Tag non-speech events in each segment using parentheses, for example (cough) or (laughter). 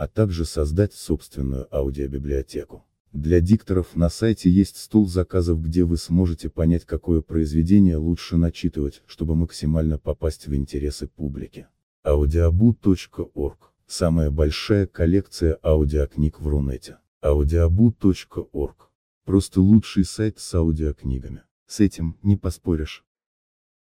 а также создать собственную аудиобиблиотеку. Для дикторов на сайте есть стол заказов, где вы сможете понять, какое произведение лучше начитывать, чтобы максимально попасть в интересы публики. audiobu.org – самая большая коллекция аудиокниг в Рунете. audiobu.org – просто лучший сайт с аудиокнигами. С этим не поспоришь.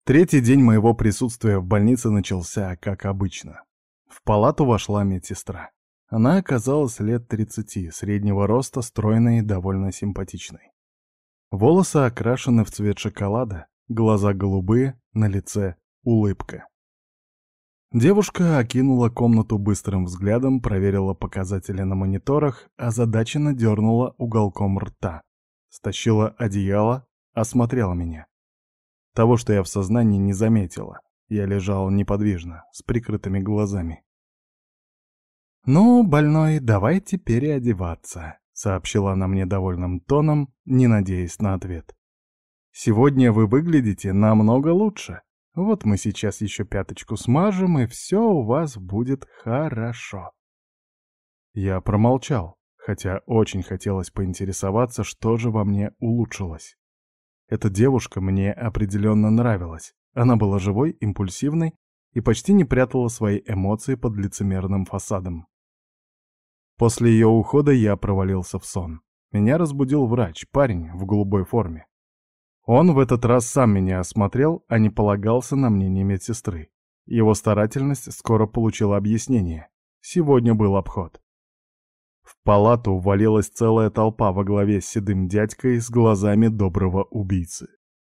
Третий день моего присутствия в больнице начался, как обычно. В палату вошла медсестра. Она оказалась лет 30, среднего роста, стройной и довольно симпатичной. Волосы окрашены в цвет шоколада, глаза голубые, на лице улыбка. Девушка окинула комнату быстрым взглядом, проверила показатели на мониторах, озадаченно дернула уголком рта. Стащила одеяло, осмотрела меня. Того, что я в сознании, не заметила. Я лежал неподвижно, с прикрытыми глазами. «Ну, больной, давайте переодеваться», — сообщила она мне довольным тоном, не надеясь на ответ. «Сегодня вы выглядите намного лучше. Вот мы сейчас еще пяточку смажем, и все у вас будет хорошо». Я промолчал, хотя очень хотелось поинтересоваться, что же во мне улучшилось. Эта девушка мне определенно нравилась. Она была живой, импульсивной и почти не прятала свои эмоции под лицемерным фасадом. После ее ухода я провалился в сон. Меня разбудил врач, парень в голубой форме. Он в этот раз сам меня осмотрел, а не полагался на мнение медсестры. Его старательность скоро получила объяснение. Сегодня был обход. В палату ввалилась целая толпа во главе с седым дядькой с глазами доброго убийцы.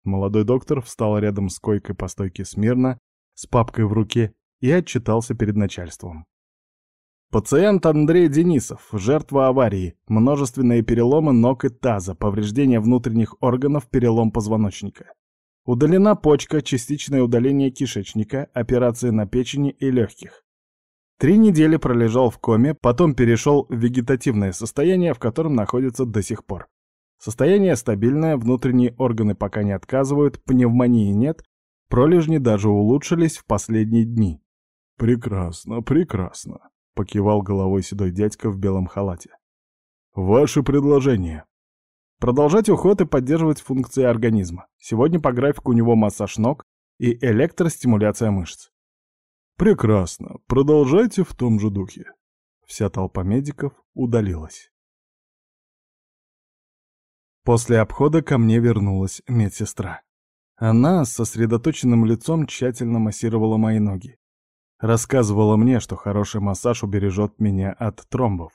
Молодой доктор встал рядом с койкой по стойке смирно, с папкой в руке, и отчитался перед начальством. Пациент Андрей Денисов, жертва аварии, множественные переломы ног и таза, повреждение внутренних органов, перелом позвоночника. Удалена почка, частичное удаление кишечника, операции на печени и легких. Три недели пролежал в коме, потом перешел в вегетативное состояние, в котором находится до сих пор. Состояние стабильное, внутренние органы пока не отказывают, пневмонии нет, пролежни даже улучшились в последние дни. Прекрасно, прекрасно покивал головой седой дядька в белом халате. Ваше предложение. Продолжать уход и поддерживать функции организма. Сегодня по графику у него массаж ног и электростимуляция мышц. Прекрасно. Продолжайте в том же духе. Вся толпа медиков удалилась. После обхода ко мне вернулась медсестра. Она с сосредоточенным лицом тщательно массировала мои ноги. Рассказывала мне, что хороший массаж убережет меня от тромбов.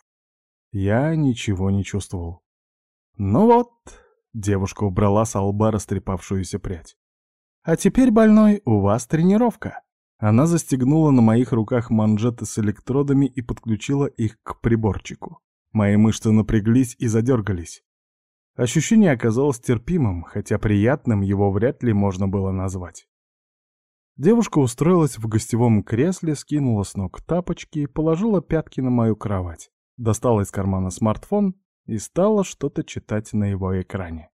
Я ничего не чувствовал. «Ну вот», — девушка убрала с лба растрепавшуюся прядь. «А теперь, больной, у вас тренировка». Она застегнула на моих руках манжеты с электродами и подключила их к приборчику. Мои мышцы напряглись и задергались. Ощущение оказалось терпимым, хотя приятным его вряд ли можно было назвать. Девушка устроилась в гостевом кресле, скинула с ног тапочки и положила пятки на мою кровать, достала из кармана смартфон и стала что-то читать на его экране.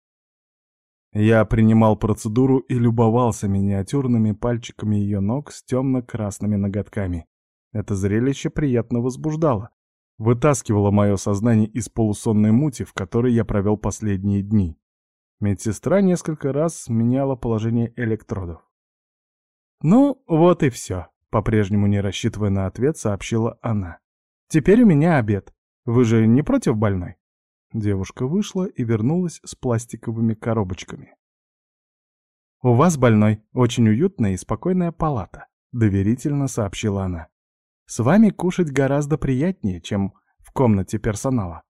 Я принимал процедуру и любовался миниатюрными пальчиками ее ног с темно-красными ноготками. Это зрелище приятно возбуждало, вытаскивало мое сознание из полусонной мути, в которой я провел последние дни. Медсестра несколько раз меняла положение электродов. «Ну, вот и все», — по-прежнему не рассчитывая на ответ, сообщила она. «Теперь у меня обед. Вы же не против больной?» Девушка вышла и вернулась с пластиковыми коробочками. «У вас, больной, очень уютная и спокойная палата», — доверительно сообщила она. «С вами кушать гораздо приятнее, чем в комнате персонала».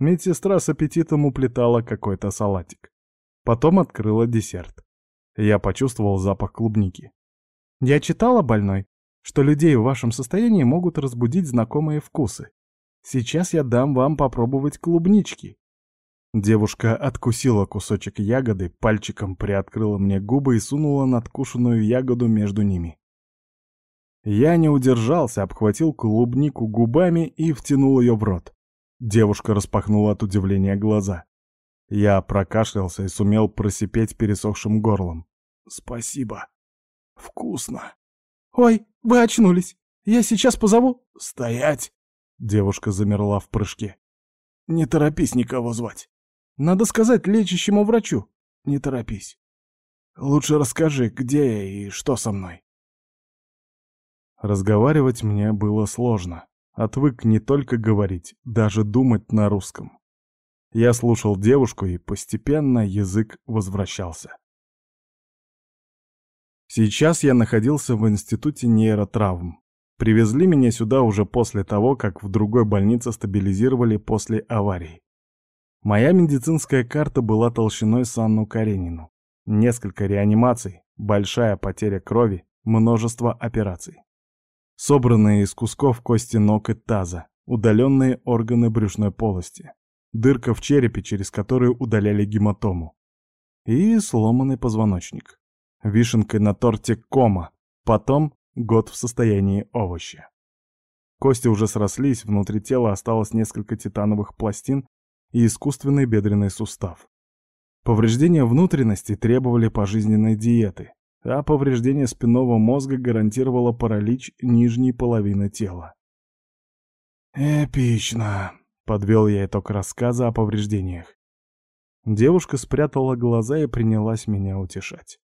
Медсестра с аппетитом уплетала какой-то салатик. Потом открыла десерт. Я почувствовал запах клубники. Я читала, больной, что людей в вашем состоянии могут разбудить знакомые вкусы. Сейчас я дам вам попробовать клубнички». Девушка откусила кусочек ягоды, пальчиком приоткрыла мне губы и сунула надкушенную ягоду между ними. Я не удержался, обхватил клубнику губами и втянул ее в рот. Девушка распахнула от удивления глаза. Я прокашлялся и сумел просипеть пересохшим горлом. «Спасибо. Вкусно». «Ой, вы очнулись. Я сейчас позову...» «Стоять!» Девушка замерла в прыжке. «Не торопись никого звать. Надо сказать лечащему врачу. Не торопись. Лучше расскажи, где я и что со мной». Разговаривать мне было сложно. Отвык не только говорить, даже думать на русском. Я слушал девушку, и постепенно язык возвращался. Сейчас я находился в институте нейротравм. Привезли меня сюда уже после того, как в другой больнице стабилизировали после аварии. Моя медицинская карта была толщиной с Анну Каренину. Несколько реанимаций, большая потеря крови, множество операций собранные из кусков кости ног и таза, удаленные органы брюшной полости, дырка в черепе, через которую удаляли гематому, и сломанный позвоночник. Вишенкой на торте кома, потом год в состоянии овоща. Кости уже срослись, внутри тела осталось несколько титановых пластин и искусственный бедренный сустав. Повреждения внутренности требовали пожизненной диеты, а повреждение спинного мозга гарантировало паралич нижней половины тела. «Эпично!» — подвел я итог рассказа о повреждениях. Девушка спрятала глаза и принялась меня утешать.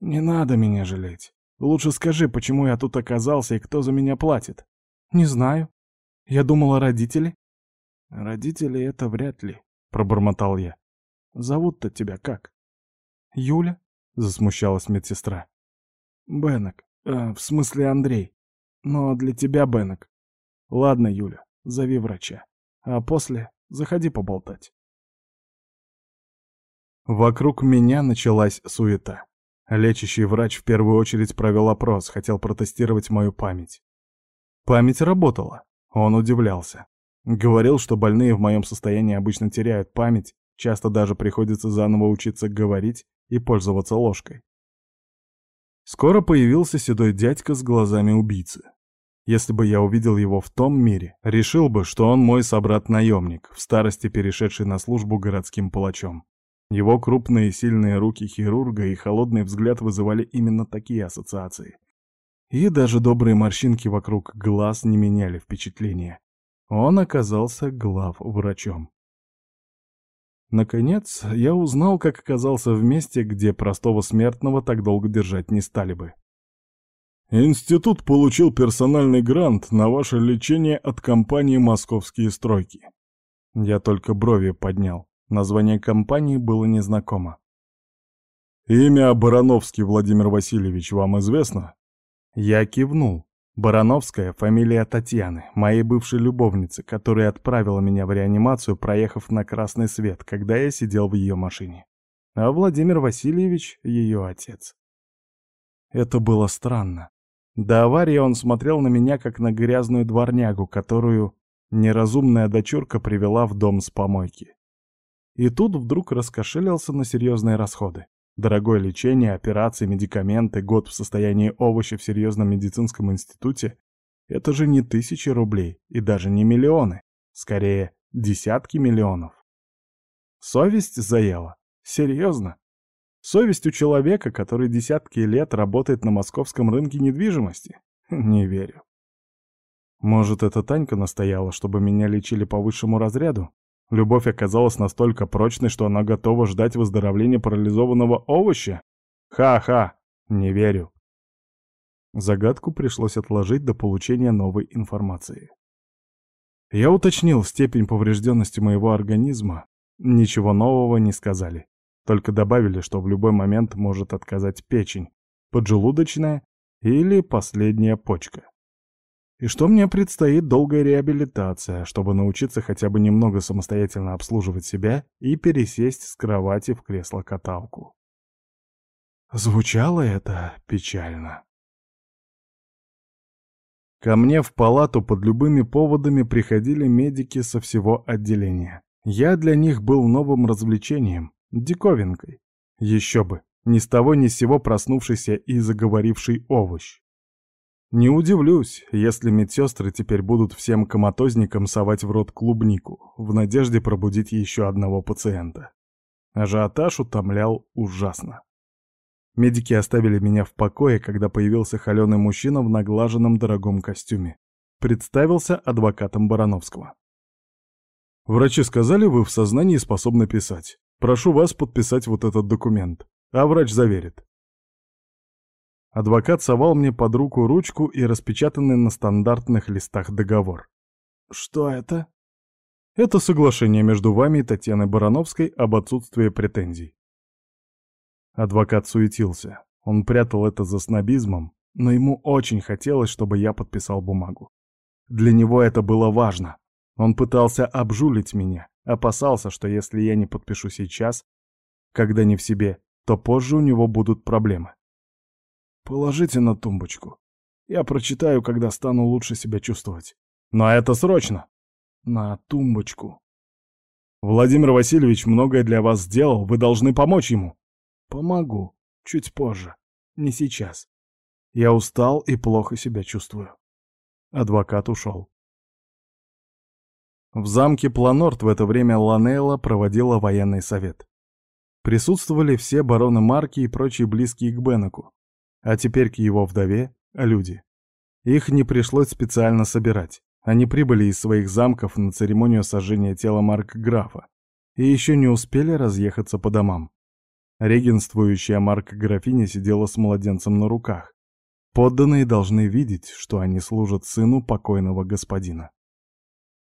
«Не надо меня жалеть. Лучше скажи, почему я тут оказался и кто за меня платит?» «Не знаю. Я думала, родители». «Родители — это вряд ли», — пробормотал я. «Зовут-то тебя как?» «Юля», засмущалась медсестра. Бенок, э, в смысле Андрей. Но для тебя Бенок. Ладно, Юля, зови врача. А после заходи поболтать. Вокруг меня началась суета. Лечащий врач в первую очередь провел опрос, хотел протестировать мою память. Память работала. Он удивлялся. Говорил, что больные в моем состоянии обычно теряют память, часто даже приходится заново учиться говорить и пользоваться ложкой. Скоро появился седой дядька с глазами убийцы. Если бы я увидел его в том мире, решил бы, что он мой собрат-наемник, в старости перешедший на службу городским палачом. Его крупные сильные руки хирурга и холодный взгляд вызывали именно такие ассоциации. И даже добрые морщинки вокруг глаз не меняли впечатления. Он оказался глав-врачом. Наконец, я узнал, как оказался в месте, где простого смертного так долго держать не стали бы. Институт получил персональный грант на ваше лечение от компании «Московские стройки». Я только брови поднял. Название компании было незнакомо. «Имя Барановский Владимир Васильевич вам известно?» Я кивнул. Барановская — фамилия Татьяны, моей бывшей любовницы, которая отправила меня в реанимацию, проехав на красный свет, когда я сидел в ее машине. А Владимир Васильевич — ее отец. Это было странно. До аварии он смотрел на меня, как на грязную дворнягу, которую неразумная дочурка привела в дом с помойки. И тут вдруг раскошелился на серьезные расходы. Дорогое лечение, операции, медикаменты, год в состоянии овоща в серьезном медицинском институте — это же не тысячи рублей и даже не миллионы, скорее десятки миллионов. Совесть заела? Серьезно? Совесть у человека, который десятки лет работает на московском рынке недвижимости? (laughs) Не верю. Может, это Танька настояла, чтобы меня лечили по высшему разряду? Любовь оказалась настолько прочной, что она готова ждать выздоровления парализованного овоща? Ха-ха, не верю. Загадку пришлось отложить до получения новой информации. Я уточнил степень поврежденности моего организма. Ничего нового не сказали. Только добавили, что в любой момент может отказать печень, поджелудочная или последняя почка и что мне предстоит долгая реабилитация, чтобы научиться хотя бы немного самостоятельно обслуживать себя и пересесть с кровати в кресло-каталку. Звучало это печально. Ко мне в палату под любыми поводами приходили медики со всего отделения. Я для них был новым развлечением, диковинкой. Еще бы, ни с того ни с сего проснувшийся и заговоривший овощ. Не удивлюсь, если медсестры теперь будут всем коматозникам совать в рот клубнику, в надежде пробудить еще одного пациента. Ажиотаж утомлял ужасно. Медики оставили меня в покое, когда появился холеный мужчина в наглаженном дорогом костюме. Представился адвокатом Барановского. «Врачи сказали, вы в сознании способны писать. Прошу вас подписать вот этот документ, а врач заверит. Адвокат совал мне под руку ручку и распечатанный на стандартных листах договор. «Что это?» «Это соглашение между вами и Татьяной Барановской об отсутствии претензий». Адвокат суетился. Он прятал это за снобизмом, но ему очень хотелось, чтобы я подписал бумагу. Для него это было важно. Он пытался обжулить меня, опасался, что если я не подпишу сейчас, когда не в себе, то позже у него будут проблемы. Положите на тумбочку. Я прочитаю, когда стану лучше себя чувствовать. Но это срочно. На тумбочку. Владимир Васильевич многое для вас сделал, вы должны помочь ему. Помогу. Чуть позже. Не сейчас. Я устал и плохо себя чувствую. Адвокат ушел. В замке Планорт в это время Ланелла проводила военный совет. Присутствовали все бароны Марки и прочие близкие к Беннеку. А теперь к его вдове — люди. Их не пришлось специально собирать. Они прибыли из своих замков на церемонию сожжения тела Марк-графа и еще не успели разъехаться по домам. Регенствующая Марк-графиня сидела с младенцем на руках. Подданные должны видеть, что они служат сыну покойного господина.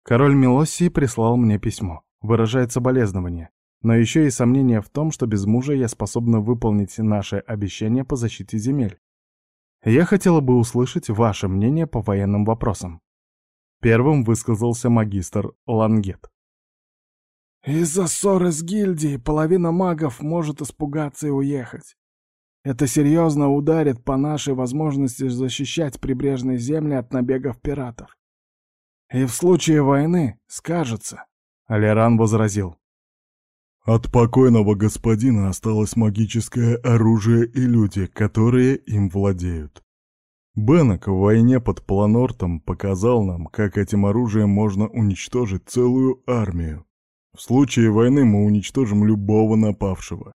Король Мелоссии прислал мне письмо, выражает соболезнование, но еще и сомнения в том, что без мужа я способна выполнить наше обещание по защите земель. Я хотела бы услышать ваше мнение по военным вопросам. Первым высказался магистр Лангет. Из-за ссоры с гильдией половина магов может испугаться и уехать. Это серьезно ударит по нашей возможности защищать прибрежные земли от набегов пиратов. И в случае войны скажется. Алеран возразил. От покойного господина осталось магическое оружие и люди, которые им владеют. Беннек в войне под Планортом показал нам, как этим оружием можно уничтожить целую армию. В случае войны мы уничтожим любого напавшего.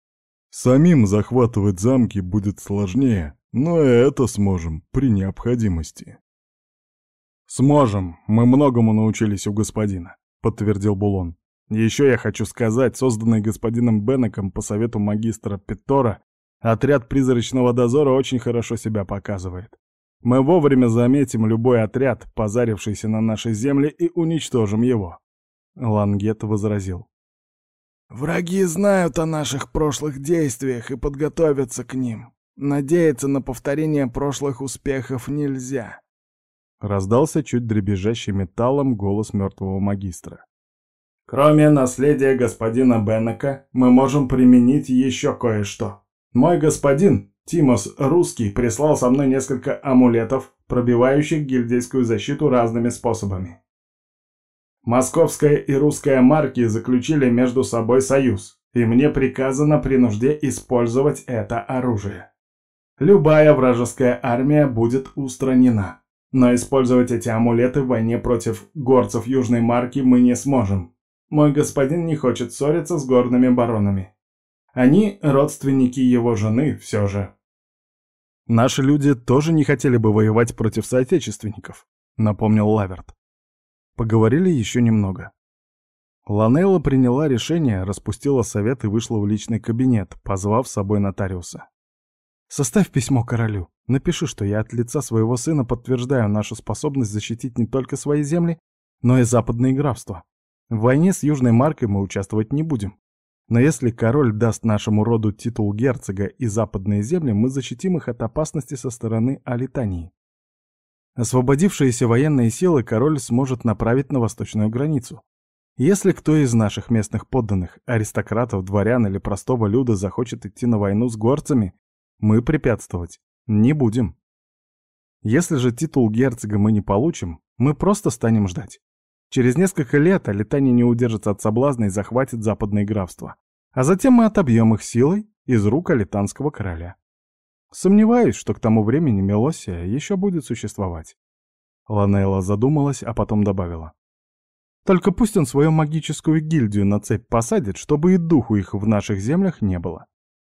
Самим захватывать замки будет сложнее, но и это сможем при необходимости. «Сможем, мы многому научились у господина», — подтвердил Булон. Еще я хочу сказать, созданный господином Беннеком по совету магистра Петтора, отряд призрачного дозора очень хорошо себя показывает. Мы вовремя заметим любой отряд, позарившийся на нашей земле, и уничтожим его. Лангет возразил. Враги знают о наших прошлых действиях и подготовятся к ним. Надеяться на повторение прошлых успехов нельзя. Раздался чуть дребезжащий металлом голос мертвого магистра. Кроме наследия господина Беннека, мы можем применить еще кое-что. Мой господин, Тимос Русский, прислал со мной несколько амулетов, пробивающих гильдейскую защиту разными способами. Московская и русская марки заключили между собой союз, и мне приказано при нужде использовать это оружие. Любая вражеская армия будет устранена. Но использовать эти амулеты в войне против горцев Южной Марки мы не сможем. Мой господин не хочет ссориться с горными баронами. Они родственники его жены все же. Наши люди тоже не хотели бы воевать против соотечественников, напомнил Лаверт. Поговорили еще немного. Ланелла приняла решение, распустила совет и вышла в личный кабинет, позвав с собой нотариуса. «Составь письмо королю. Напиши, что я от лица своего сына подтверждаю нашу способность защитить не только свои земли, но и западные графства. В войне с Южной Маркой мы участвовать не будем. Но если король даст нашему роду титул герцога и западные земли, мы защитим их от опасности со стороны Алитании. Освободившиеся военные силы король сможет направить на восточную границу. Если кто из наших местных подданных, аристократов, дворян или простого люда захочет идти на войну с горцами, мы препятствовать не будем. Если же титул герцога мы не получим, мы просто станем ждать. Через несколько лет Алитания не удержится от соблазна и захватит западные графства. А затем мы отобьем их силой из рук алитанского короля. Сомневаюсь, что к тому времени Мелосия еще будет существовать. Ланейла задумалась, а потом добавила. Только пусть он свою магическую гильдию на цепь посадит, чтобы и духу их в наших землях не было.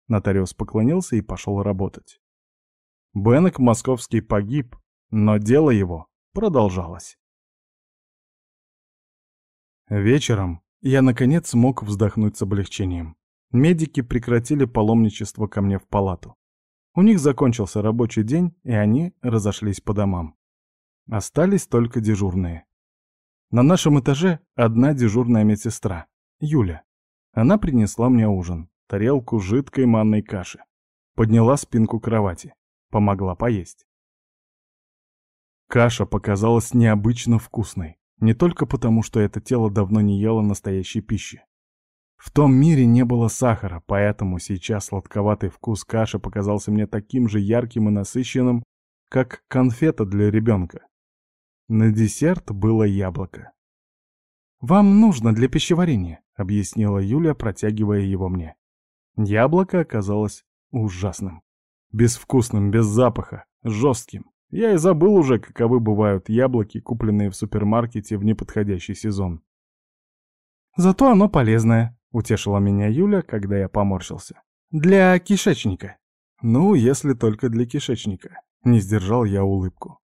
Нотариус поклонился и пошел работать. Беннек московский погиб, но дело его продолжалось. Вечером я, наконец, смог вздохнуть с облегчением. Медики прекратили паломничество ко мне в палату. У них закончился рабочий день, и они разошлись по домам. Остались только дежурные. На нашем этаже одна дежурная медсестра, Юля. Она принесла мне ужин, тарелку жидкой манной каши. Подняла спинку кровати. Помогла поесть. Каша показалась необычно вкусной. Не только потому, что это тело давно не ело настоящей пищи. В том мире не было сахара, поэтому сейчас сладковатый вкус каши показался мне таким же ярким и насыщенным, как конфета для ребенка. На десерт было яблоко. «Вам нужно для пищеварения», — объяснила Юля, протягивая его мне. Яблоко оказалось ужасным. Безвкусным, без запаха, жестким. Я и забыл уже, каковы бывают яблоки, купленные в супермаркете в неподходящий сезон. «Зато оно полезное», — утешила меня Юля, когда я поморщился. «Для кишечника». «Ну, если только для кишечника», — не сдержал я улыбку.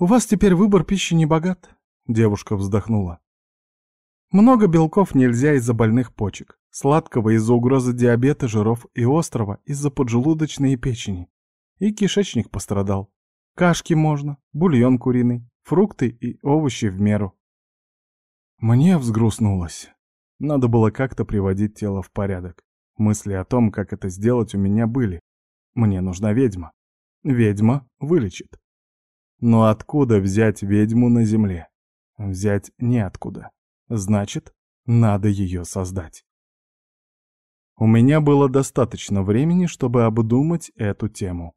«У вас теперь выбор пищи не богат», — девушка вздохнула. «Много белков нельзя из-за больных почек, сладкого из-за угрозы диабета, жиров и острого из-за поджелудочной и печени. И кишечник пострадал. Кашки можно, бульон куриный, фрукты и овощи в меру. Мне взгрустнулось. Надо было как-то приводить тело в порядок. Мысли о том, как это сделать, у меня были. Мне нужна ведьма. Ведьма вылечит. Но откуда взять ведьму на земле? Взять неоткуда. Значит, надо ее создать. У меня было достаточно времени, чтобы обдумать эту тему.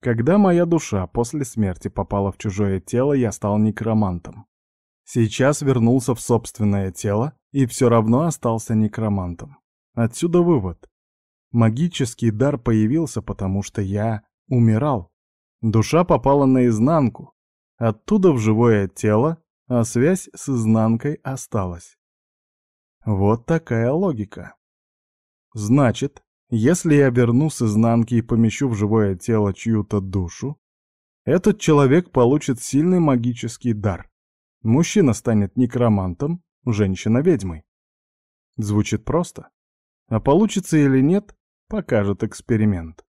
Когда моя душа после смерти попала в чужое тело, я стал некромантом. Сейчас вернулся в собственное тело и все равно остался некромантом. Отсюда вывод. Магический дар появился, потому что я умирал. Душа попала наизнанку, оттуда в живое тело, а связь с изнанкой осталась. Вот такая логика. Значит, если я верну с изнанки и помещу в живое тело чью-то душу, этот человек получит сильный магический дар. Мужчина станет некромантом, женщина — ведьмой. Звучит просто. А получится или нет, покажет эксперимент.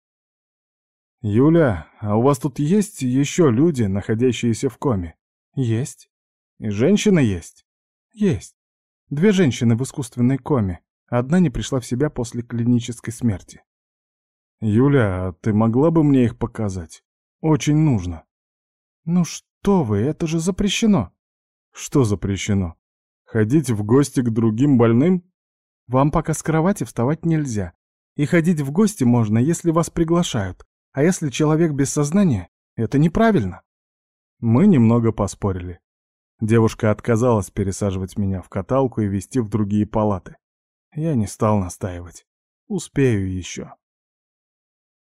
«Юля, а у вас тут есть еще люди, находящиеся в коме?» «Есть». «И женщина есть?» «Есть. Две женщины в искусственной коме. Одна не пришла в себя после клинической смерти. «Юля, а ты могла бы мне их показать? Очень нужно». «Ну что вы, это же запрещено». «Что запрещено? Ходить в гости к другим больным?» «Вам пока с кровати вставать нельзя. И ходить в гости можно, если вас приглашают. А если человек без сознания, это неправильно». Мы немного поспорили. Девушка отказалась пересаживать меня в каталку и вести в другие палаты. Я не стал настаивать. Успею еще.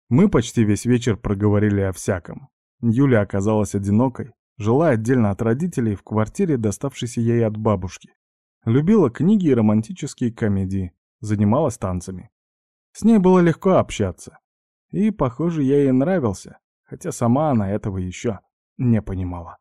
Мы почти весь вечер проговорили о всяком. Юля оказалась одинокой, жила отдельно от родителей в квартире, доставшейся ей от бабушки. Любила книги и романтические комедии, занималась танцами. С ней было легко общаться. И, похоже, я ей нравился, хотя сама она этого еще не понимала.